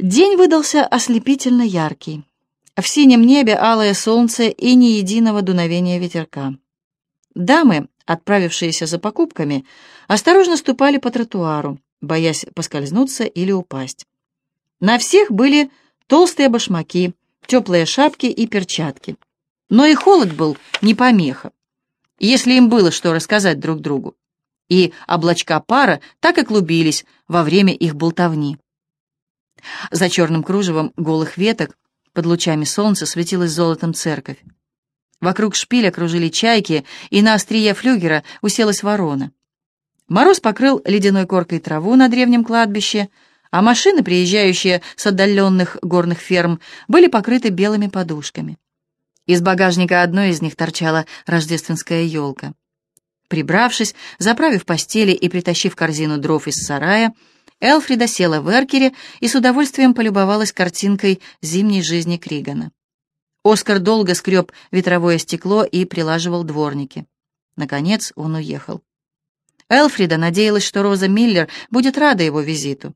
День выдался ослепительно яркий. В синем небе алое солнце и ни единого дуновения ветерка. Дамы, отправившиеся за покупками, осторожно ступали по тротуару, боясь поскользнуться или упасть. На всех были толстые башмаки, теплые шапки и перчатки. Но и холод был не помеха, если им было что рассказать друг другу. И облачка пара так и клубились во время их болтовни. За черным кружевом голых веток под лучами солнца светилась золотом церковь. Вокруг шпиля кружили чайки, и на острие флюгера уселась ворона. Мороз покрыл ледяной коркой траву на древнем кладбище, а машины, приезжающие с отдаленных горных ферм, были покрыты белыми подушками. Из багажника одной из них торчала рождественская елка. Прибравшись, заправив постели и притащив корзину дров из сарая, Элфрида села в эркере и с удовольствием полюбовалась картинкой зимней жизни Кригана. Оскар долго скреб ветровое стекло и прилаживал дворники. Наконец он уехал. Элфрида надеялась, что Роза Миллер будет рада его визиту.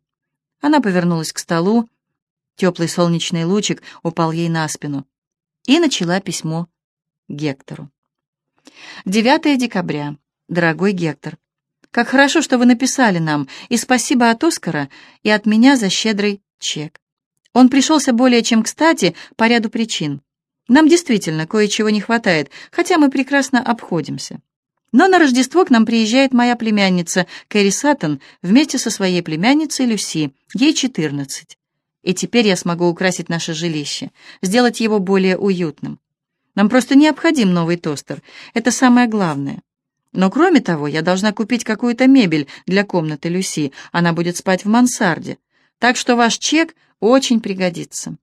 Она повернулась к столу, теплый солнечный лучик упал ей на спину, и начала письмо Гектору. 9 декабря. Дорогой Гектор, как хорошо, что вы написали нам, и спасибо от Оскара и от меня за щедрый чек. Он пришелся более чем кстати по ряду причин. Нам действительно кое-чего не хватает, хотя мы прекрасно обходимся. Но на Рождество к нам приезжает моя племянница Кэрри Саттон вместе со своей племянницей Люси, ей 14. И теперь я смогу украсить наше жилище, сделать его более уютным. Нам просто необходим новый тостер, это самое главное. Но кроме того, я должна купить какую-то мебель для комнаты Люси, она будет спать в мансарде. Так что ваш чек очень пригодится.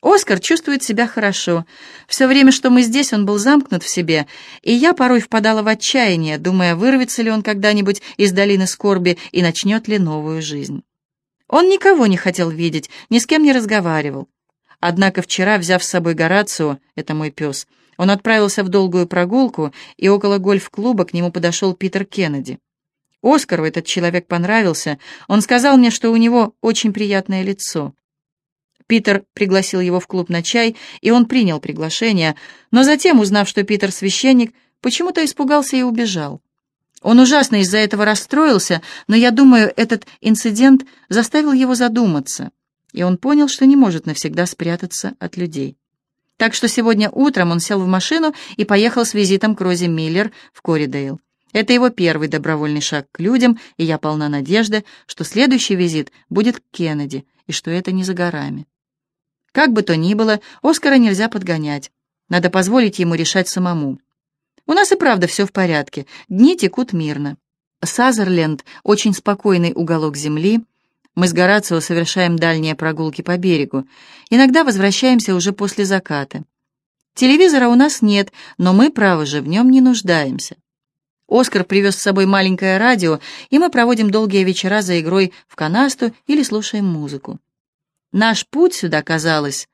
Оскар чувствует себя хорошо. Все время, что мы здесь, он был замкнут в себе, и я порой впадала в отчаяние, думая, вырвется ли он когда-нибудь из долины скорби и начнет ли новую жизнь. Он никого не хотел видеть, ни с кем не разговаривал. Однако вчера, взяв с собой Горацио, это мой пес, он отправился в долгую прогулку, и около гольф-клуба к нему подошел Питер Кеннеди. Оскару этот человек понравился. Он сказал мне, что у него очень приятное лицо. Питер пригласил его в клуб на чай, и он принял приглашение, но затем, узнав, что Питер священник, почему-то испугался и убежал. Он ужасно из-за этого расстроился, но я думаю, этот инцидент заставил его задуматься, и он понял, что не может навсегда спрятаться от людей. Так что сегодня утром он сел в машину и поехал с визитом к Розе Миллер в Коридейл. Это его первый добровольный шаг к людям, и я полна надежды, что следующий визит будет к Кеннеди, и что это не за горами. Как бы то ни было, Оскара нельзя подгонять. Надо позволить ему решать самому. У нас и правда все в порядке, дни текут мирно. Сазерленд — очень спокойный уголок земли — мы с Горацио совершаем дальние прогулки по берегу. Иногда возвращаемся уже после заката. Телевизора у нас нет, но мы, право же, в нем не нуждаемся. Оскар привез с собой маленькое радио, и мы проводим долгие вечера за игрой в канасту или слушаем музыку. Наш путь сюда, казалось...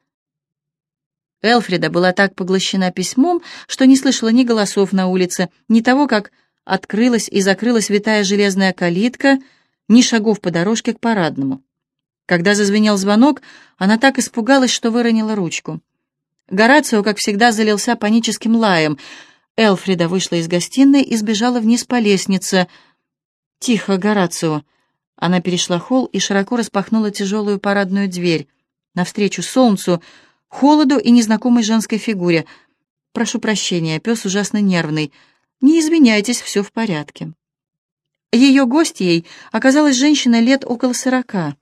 Элфрида была так поглощена письмом, что не слышала ни голосов на улице, ни того, как открылась и закрылась витая железная калитка — ни шагов по дорожке к парадному. Когда зазвенел звонок, она так испугалась, что выронила ручку. Горацио, как всегда, залился паническим лаем. Элфрида вышла из гостиной и сбежала вниз по лестнице. «Тихо, Горацио!» Она перешла холл и широко распахнула тяжелую парадную дверь. Навстречу солнцу, холоду и незнакомой женской фигуре. «Прошу прощения, пес ужасно нервный. Не извиняйтесь, все в порядке». Ее гостьей оказалась женщина лет около сорока,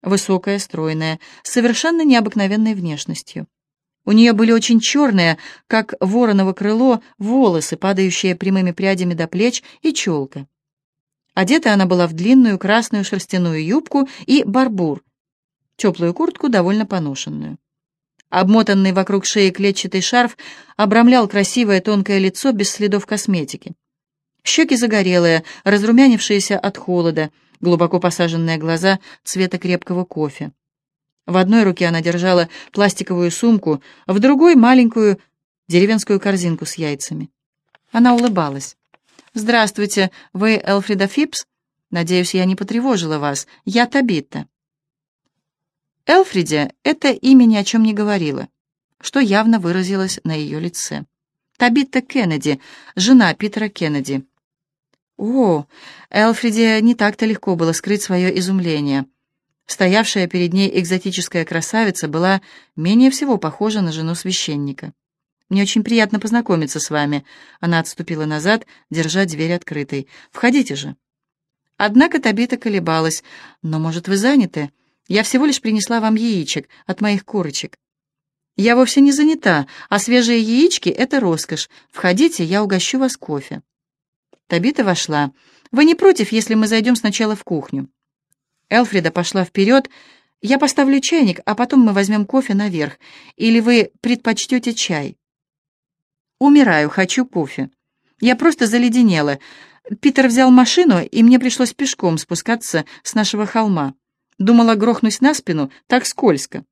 высокая, стройная, с совершенно необыкновенной внешностью. У нее были очень черные, как вороново крыло, волосы, падающие прямыми прядями до плеч, и челка. Одета она была в длинную красную шерстяную юбку и барбур, теплую куртку, довольно поношенную. Обмотанный вокруг шеи клетчатый шарф обрамлял красивое тонкое лицо без следов косметики. Щеки загорелые, разрумянившиеся от холода, глубоко посаженные глаза цвета крепкого кофе. В одной руке она держала пластиковую сумку, в другой — маленькую деревенскую корзинку с яйцами. Она улыбалась. «Здравствуйте, вы Элфрида Фипс? Надеюсь, я не потревожила вас. Я Табитта». Элфриде это имя ни о чем не говорило, что явно выразилось на ее лице. Табитта Кеннеди, жена Питера Кеннеди. О, Элфриде не так-то легко было скрыть свое изумление. Стоявшая перед ней экзотическая красавица была менее всего похожа на жену священника. «Мне очень приятно познакомиться с вами». Она отступила назад, держа дверь открытой. «Входите же». Однако Табита колебалась. «Но, может, вы заняты? Я всего лишь принесла вам яичек от моих курочек». «Я вовсе не занята, а свежие яички — это роскошь. Входите, я угощу вас кофе». Табита вошла. «Вы не против, если мы зайдем сначала в кухню?» Элфрида пошла вперед. «Я поставлю чайник, а потом мы возьмем кофе наверх. Или вы предпочтете чай?» «Умираю, хочу кофе. Я просто заледенела. Питер взял машину, и мне пришлось пешком спускаться с нашего холма. Думала грохнусь на спину, так скользко.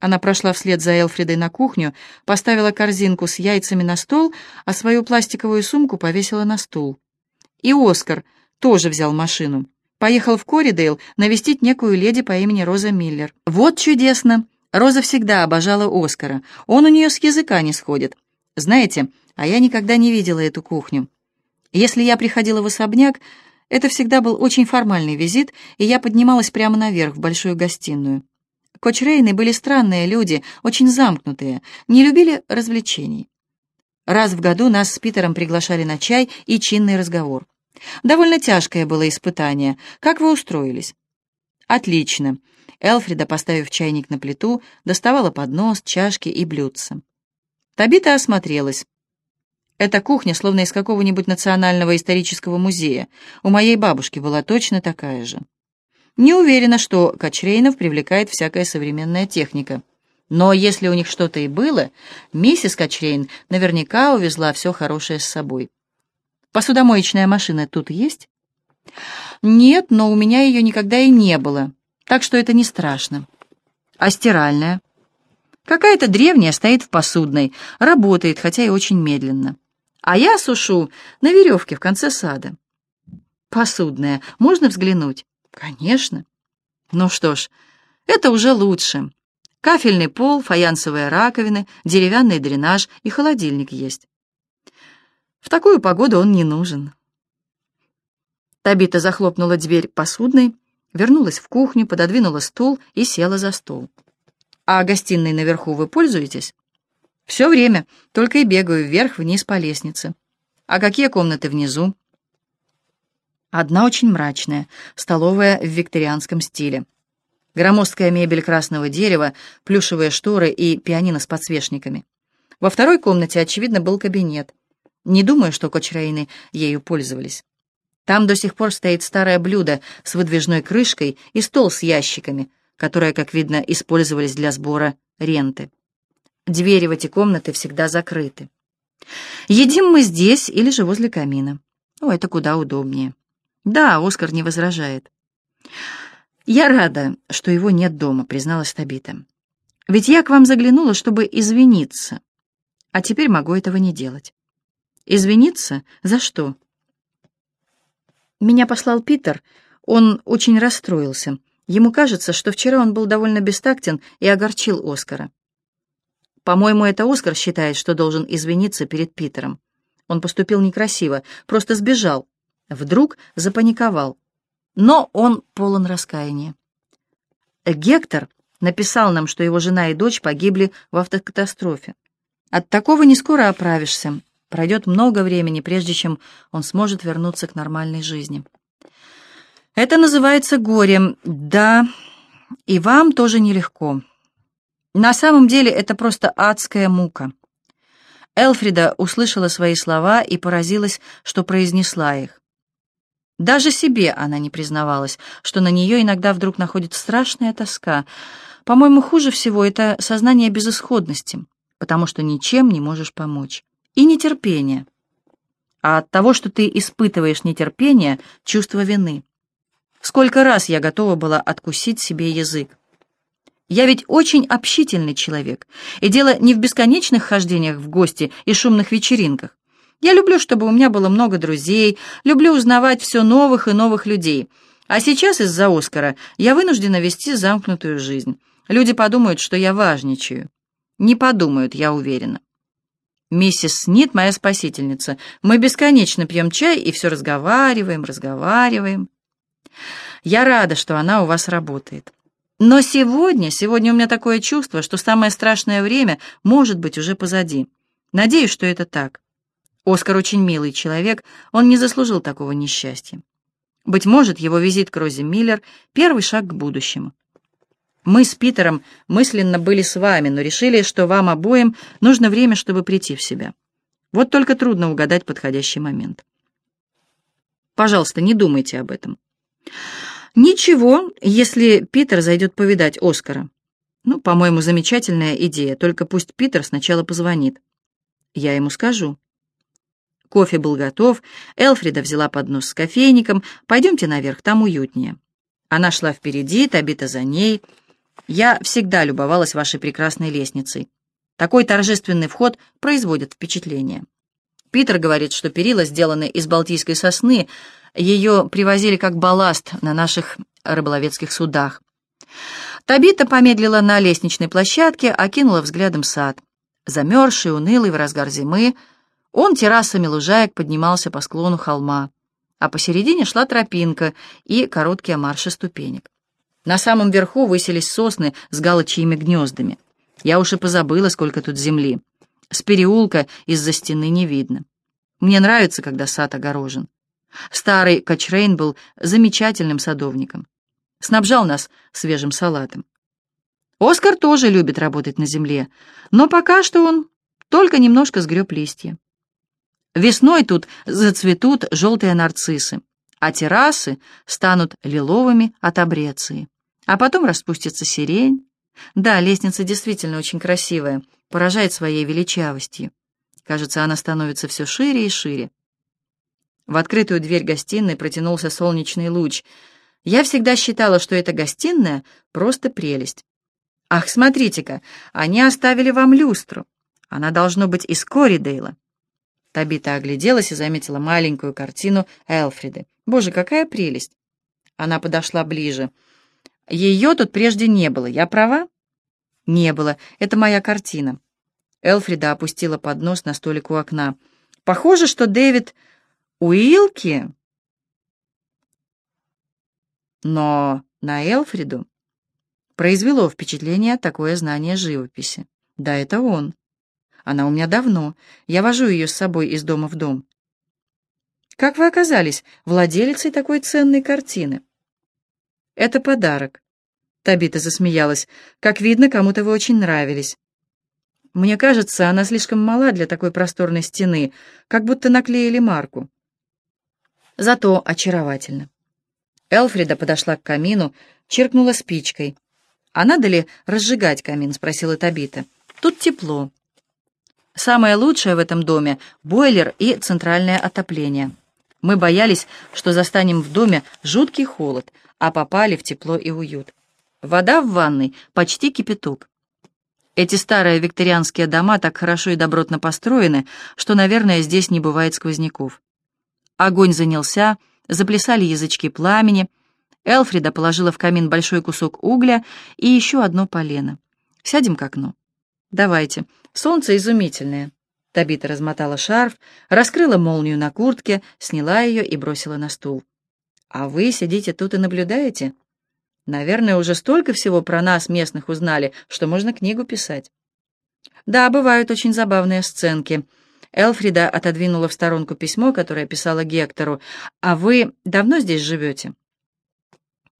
Она прошла вслед за Элфридой на кухню, поставила корзинку с яйцами на стол, а свою пластиковую сумку повесила на стул. И Оскар тоже взял машину. Поехал в Коридейл навестить некую леди по имени Роза Миллер. Вот чудесно! Роза всегда обожала Оскара. Он у нее с языка не сходит. Знаете, а я никогда не видела эту кухню. Если я приходила в особняк, это всегда был очень формальный визит, и я поднималась прямо наверх, в большую гостиную. Кочрейны были странные люди, очень замкнутые, не любили развлечений. Раз в году нас с Питером приглашали на чай и чинный разговор. Довольно тяжкое было испытание. Как вы устроились? Отлично. Элфрида, поставив чайник на плиту, доставала поднос, чашки и блюдца. Табита осмотрелась. Эта кухня словно из какого-нибудь национального исторического музея. У моей бабушки была точно такая же. Не уверена, что Качрейнов привлекает всякая современная техника. Но если у них что-то и было, миссис Качрейн наверняка увезла все хорошее с собой. Посудомоечная машина тут есть? Нет, но у меня ее никогда и не было, так что это не страшно. А стиральная? Какая-то древняя стоит в посудной, работает, хотя и очень медленно. А я сушу на веревке в конце сада. Посудная, можно взглянуть? Конечно. Ну что ж, это уже лучше. Кафельный пол, фаянсовые раковины, деревянный дренаж и холодильник есть. В такую погоду он не нужен. Табита захлопнула дверь посудной, вернулась в кухню, пододвинула стул и села за стол. «А гостиной наверху вы пользуетесь?» «Все время, только и бегаю вверх-вниз по лестнице. А какие комнаты внизу?» Одна очень мрачная, столовая в викторианском стиле. Громоздкая мебель красного дерева, плюшевые шторы и пианино с подсвечниками. Во второй комнате, очевидно, был кабинет. Не думаю, что кочрейны ею пользовались. Там до сих пор стоит старое блюдо с выдвижной крышкой и стол с ящиками, которые, как видно, использовались для сбора ренты. Двери в эти комнаты всегда закрыты. Едим мы здесь или же возле камина. О, это куда удобнее. «Да, Оскар не возражает». «Я рада, что его нет дома», — призналась Табита. «Ведь я к вам заглянула, чтобы извиниться, а теперь могу этого не делать». «Извиниться? За что?» «Меня послал Питер. Он очень расстроился. Ему кажется, что вчера он был довольно бестактен и огорчил Оскара. По-моему, это Оскар считает, что должен извиниться перед Питером. Он поступил некрасиво, просто сбежал, Вдруг запаниковал. Но он полон раскаяния. Гектор написал нам, что его жена и дочь погибли в автокатастрофе. От такого не скоро оправишься. Пройдет много времени, прежде чем он сможет вернуться к нормальной жизни. Это называется горем. Да, и вам тоже нелегко. На самом деле это просто адская мука. Элфрида услышала свои слова и поразилась, что произнесла их. Даже себе она не признавалась, что на нее иногда вдруг находит страшная тоска. По-моему, хуже всего это сознание безысходности, потому что ничем не можешь помочь. И нетерпение. А от того, что ты испытываешь нетерпение, чувство вины. Сколько раз я готова была откусить себе язык. Я ведь очень общительный человек, и дело не в бесконечных хождениях в гости и шумных вечеринках. Я люблю, чтобы у меня было много друзей, люблю узнавать все новых и новых людей. А сейчас из-за Оскара я вынуждена вести замкнутую жизнь. Люди подумают, что я важничаю. Не подумают, я уверена. Миссис Снит моя спасительница. Мы бесконечно пьем чай и все разговариваем, разговариваем. Я рада, что она у вас работает. Но сегодня, сегодня у меня такое чувство, что самое страшное время может быть уже позади. Надеюсь, что это так. Оскар очень милый человек, он не заслужил такого несчастья. Быть может, его визит к Розе Миллер — первый шаг к будущему. Мы с Питером мысленно были с вами, но решили, что вам обоим нужно время, чтобы прийти в себя. Вот только трудно угадать подходящий момент. Пожалуйста, не думайте об этом. Ничего, если Питер зайдет повидать Оскара. Ну, по-моему, замечательная идея, только пусть Питер сначала позвонит. Я ему скажу. Кофе был готов, Элфрида взяла поднос с кофейником. «Пойдемте наверх, там уютнее». Она шла впереди, Табита за ней — я всегда любовалась вашей прекрасной лестницей. Такой торжественный вход производит впечатление. Питер говорит, что перила сделаны из балтийской сосны, ее привозили как балласт на наших рыболовецких судах. Табита помедлила на лестничной площадке, окинула взглядом сад. Замерзший, унылый в разгар зимы, он террасами лужаек поднимался по склону холма, а посередине шла тропинка и короткие марши ступенек. На самом верху высились сосны с галочьими гнездами. Я уж и позабыла, сколько тут земли. С переулка из-за стены не видно. Мне нравится, когда сад огорожен. Старый Качрейн был замечательным садовником. Снабжал нас свежим салатом. Оскар тоже любит работать на земле, но пока что он только немножко сгреб листья. Весной тут зацветут желтые нарциссы, а террасы станут лиловыми от абреции. А потом распустится сирень. Да, лестница действительно очень красивая, поражает своей величавостью. Кажется, она становится все шире и шире. В открытую дверь гостиной протянулся солнечный луч. Я всегда считала, что эта гостиная — просто прелесть. Ах, смотрите-ка, они оставили вам люстру. Она должно быть из Коридейла. Табита огляделась и заметила маленькую картину Элфриды. Боже, какая прелесть! Она подошла ближе. Ее тут прежде не было, я права? Не было, это моя картина. Элфрида опустила поднос на столик у окна. Похоже, что Дэвид Уилки... Но на Элфриду произвело впечатление такое знание живописи. Да, это он. Она у меня давно. Я вожу ее с собой из дома в дом. Как вы оказались владелицей такой ценной картины? «Это подарок». Табита засмеялась. «Как видно, кому-то вы очень нравились». «Мне кажется, она слишком мала для такой просторной стены, как будто наклеили марку». Зато очаровательно. Элфрида подошла к камину, чиркнула спичкой. «А надо ли разжигать камин?» — спросила Табита. «Тут тепло». Самое лучшее в этом доме — бойлер и центральное отопление. Мы боялись, что застанем в доме жуткий холод, а попали в тепло и уют. Вода в ванной почти кипяток. Эти старые викторианские дома так хорошо и добротно построены, что, наверное, здесь не бывает сквозняков. Огонь занялся, заплясали язычки пламени. Элфрида положила в камин большой кусок угля и еще одно полено. «Сядем к окну». «Давайте. Солнце изумительное». Табита размотала шарф, раскрыла молнию на куртке, сняла ее и бросила на стул. А вы сидите тут и наблюдаете? Наверное, уже столько всего про нас, местных, узнали, что можно книгу писать. Да, бывают очень забавные сценки. Элфрида отодвинула в сторонку письмо, которое писала Гектору. «А вы давно здесь живете?»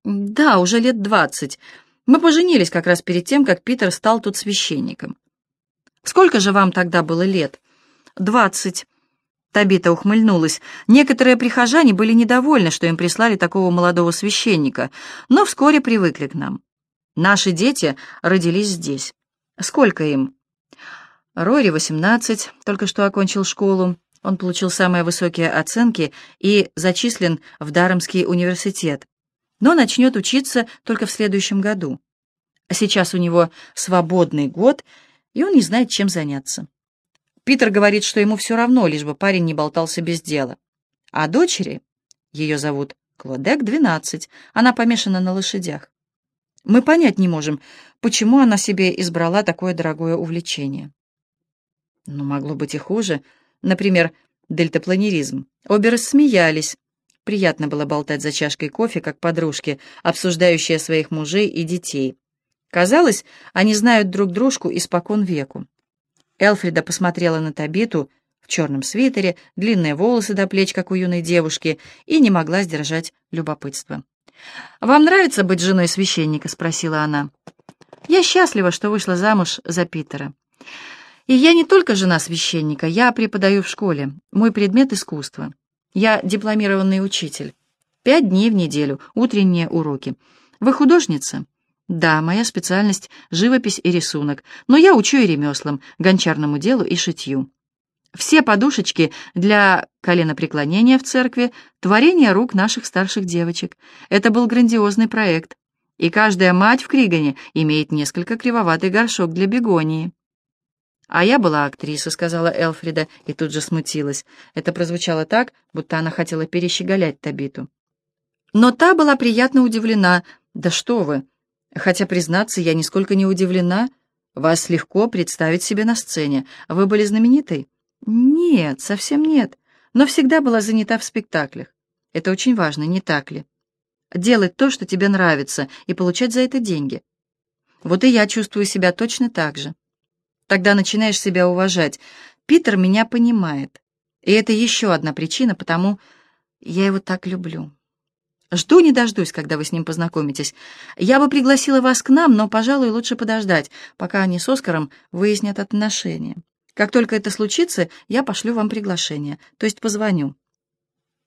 «Да, уже лет двадцать. Мы поженились как раз перед тем, как Питер стал тут священником». «Сколько же вам тогда было лет?» «Двадцать. Табита ухмыльнулась. Некоторые прихожане были недовольны, что им прислали такого молодого священника, но вскоре привыкли к нам. Наши дети родились здесь. Сколько им? Рори, 18, только что окончил школу. Он получил самые высокие оценки и зачислен в Дарамский университет, но начнет учиться только в следующем году. Сейчас у него свободный год, и он не знает, чем заняться. Питер говорит, что ему все равно, лишь бы парень не болтался без дела. А дочери, ее зовут Клодек, 12, она помешана на лошадях. Мы понять не можем, почему она себе избрала такое дорогое увлечение. Ну, могло быть и хуже. Например, дельтапланеризм. Обе рассмеялись. Приятно было болтать за чашкой кофе, как подружки, обсуждающие своих мужей и детей. Казалось, они знают друг дружку испокон веку. Элфрида посмотрела на Табиту в черном свитере, длинные волосы до плеч, как у юной девушки, и не могла сдержать любопытство. «Вам нравится быть женой священника?» — спросила она. «Я счастлива, что вышла замуж за Питера. И я не только жена священника, я преподаю в школе. Мой предмет — искусство. Я дипломированный учитель. Пять дней в неделю, утренние уроки. Вы художница?» «Да, моя специальность — живопись и рисунок, но я учу и ремеслам, гончарному делу и шитью. Все подушечки для коленопреклонения в церкви — творение рук наших старших девочек. Это был грандиозный проект. И каждая мать в Кригане имеет несколько кривоватый горшок для бегонии. «А я была актриса», — сказала Элфрида, и тут же смутилась. Это прозвучало так, будто она хотела перещеголять Табиту. Но та была приятно удивлена. «Да что вы! Хотя, признаться, я нисколько не удивлена. Вас легко представить себе на сцене. Вы были знаменитой?» «Нет, совсем нет, но всегда была занята в спектаклях. Это очень важно, не так ли? Делать то, что тебе нравится, и получать за это деньги. Вот и я чувствую себя точно так же. Тогда начинаешь себя уважать. Питер меня понимает. И это еще одна причина, потому я его так люблю. Жду не дождусь, когда вы с ним познакомитесь. Я бы пригласила вас к нам, но, пожалуй, лучше подождать, пока они с Оскаром выяснят отношения. Как только это случится, я пошлю вам приглашение, то есть позвоню.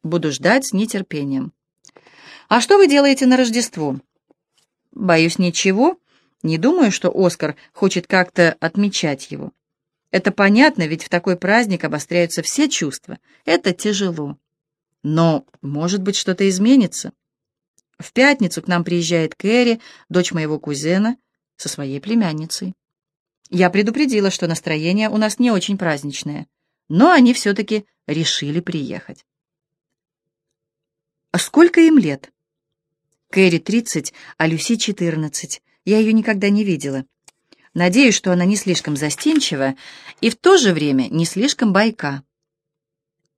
Буду ждать с нетерпением. А что вы делаете на Рождество? Боюсь, ничего. Не думаю, что Оскар хочет как-то отмечать его. Это понятно, ведь в такой праздник обостряются все чувства. Это тяжело. Но, может быть, что-то изменится. В пятницу к нам приезжает Кэрри, дочь моего кузена, со своей племянницей. Я предупредила, что настроение у нас не очень праздничное, но они все-таки решили приехать. А сколько им лет? Кэрри 30, а Люси 14. Я ее никогда не видела. Надеюсь, что она не слишком застенчива и в то же время не слишком байка.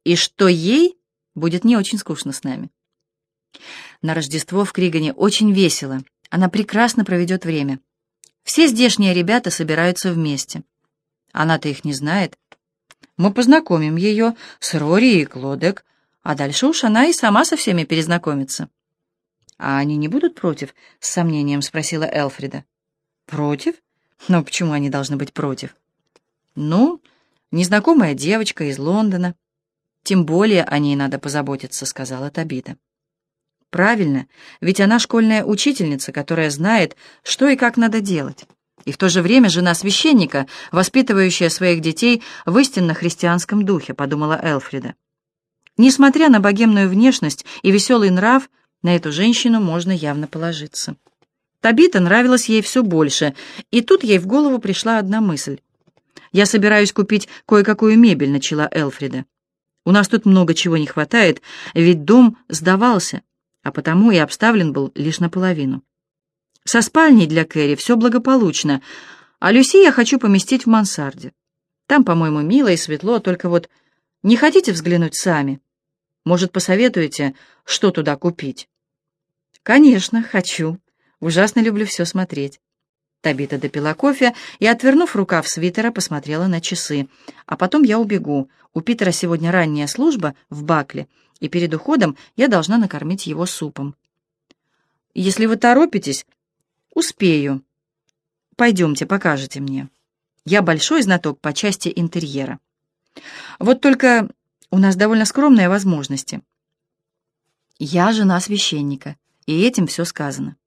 И что ей будет не очень скучно с нами. На Рождество в Кригане очень весело. Она прекрасно проведет время. Все здешние ребята собираются вместе. Она-то их не знает. Мы познакомим ее с Рори и Клодек, а дальше уж она и сама со всеми перезнакомится. «А они не будут против?» — с сомнением спросила Элфрида. «Против? Но почему они должны быть против?» «Ну, незнакомая девочка из Лондона. Тем более о ней надо позаботиться», — сказала Табита. Правильно, ведь она школьная учительница, которая знает, что и как надо делать. И в то же время жена священника, воспитывающая своих детей в истинно христианском духе, подумала Элфрида. Несмотря на богемную внешность и веселый нрав, на эту женщину можно явно положиться. Табита нравилась ей все больше, и тут ей в голову пришла одна мысль. «Я собираюсь купить кое-какую мебель», — начала Элфрида. «У нас тут много чего не хватает, ведь дом сдавался а потому и обставлен был лишь наполовину. Со спальней для Кэрри все благополучно, а Люси я хочу поместить в мансарде. Там, по-моему, мило и светло, только вот не хотите взглянуть сами? Может, посоветуете, что туда купить? Конечно, хочу. Ужасно люблю все смотреть. Табита допила кофе и, отвернув рукав свитера, посмотрела на часы. А потом я убегу. У Питера сегодня ранняя служба в Бакле, и перед уходом я должна накормить его супом. Если вы торопитесь, успею. Пойдемте, покажете мне. Я большой знаток по части интерьера. Вот только у нас довольно скромные возможности. Я жена священника, и этим все сказано.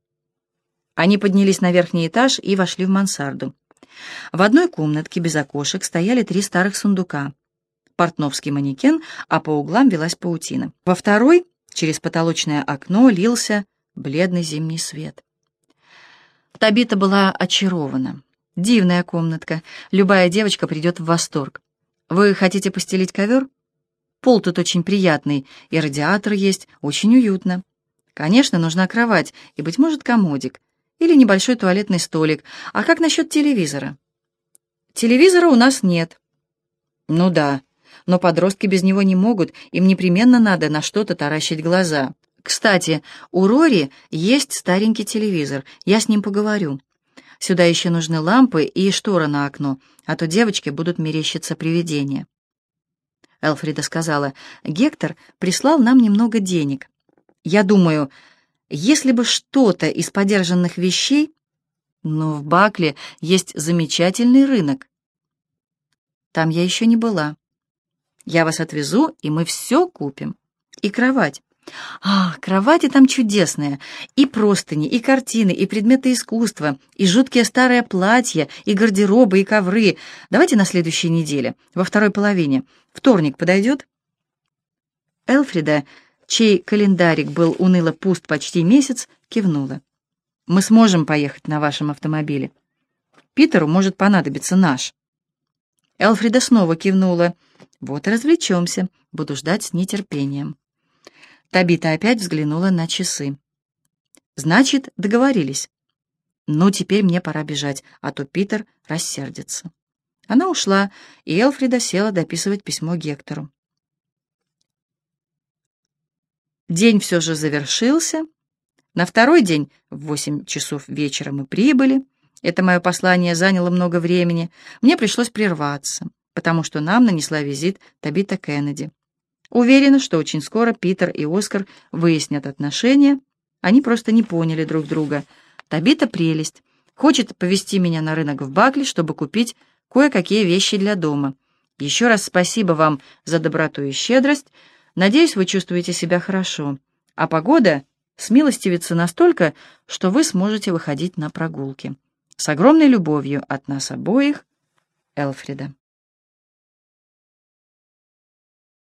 Они поднялись на верхний этаж и вошли в мансарду. В одной комнатке без окошек стояли три старых сундука — портновский манекен, а по углам велась паутина. Во второй, через потолочное окно, лился бледный зимний свет. Табита была очарована. Дивная комнатка. Любая девочка придет в восторг. Вы хотите постелить ковер? Пол тут очень приятный, и радиатор есть, очень уютно. Конечно, нужна кровать и, быть может, комодик. Или небольшой туалетный столик. А как насчет телевизора? Телевизора у нас нет. Ну да, но подростки без него не могут, им непременно надо на что-то таращить глаза. Кстати, у Рори есть старенький телевизор, я с ним поговорю. Сюда еще нужны лампы и штора на окно, а то девочки будут мерещиться привидения. Элфрида сказала, Гектор прислал нам немного денег. Я думаю, если бы что-то из подержанных вещей... Но в Бакле есть замечательный рынок. Там я еще не была. Я вас отвезу, и мы все купим. И кровать. А, кровати там чудесные. И простыни, и картины, и предметы искусства, и жуткие старые платья, и гардеробы, и ковры. Давайте на следующей неделе, во второй половине. Вторник подойдет? Элфрида, чей календарик был уныло пуст почти месяц, кивнула. Мы сможем поехать на вашем автомобиле. Питеру может понадобиться наш. Элфрида снова кивнула. Вот и развлечемся. Буду ждать с нетерпением. Табита опять взглянула на часы. Значит, договорились. Ну, теперь мне пора бежать, а то Питер рассердится. Она ушла, и Элфрида села дописывать письмо Гектору. День все же завершился. На второй день в восемь часов вечера мы прибыли. Это мое послание заняло много времени. Мне пришлось прерваться потому что нам нанесла визит Табита Кеннеди. Уверена, что очень скоро Питер и Оскар выяснят отношения. Они просто не поняли друг друга. Табита прелесть. Хочет повезти меня на рынок в Бакли, чтобы купить кое-какие вещи для дома. Еще раз спасибо вам за доброту и щедрость. Надеюсь, вы чувствуете себя хорошо. А погода смилостивится настолько, что вы сможете выходить на прогулки. С огромной любовью от нас обоих, Элфрида.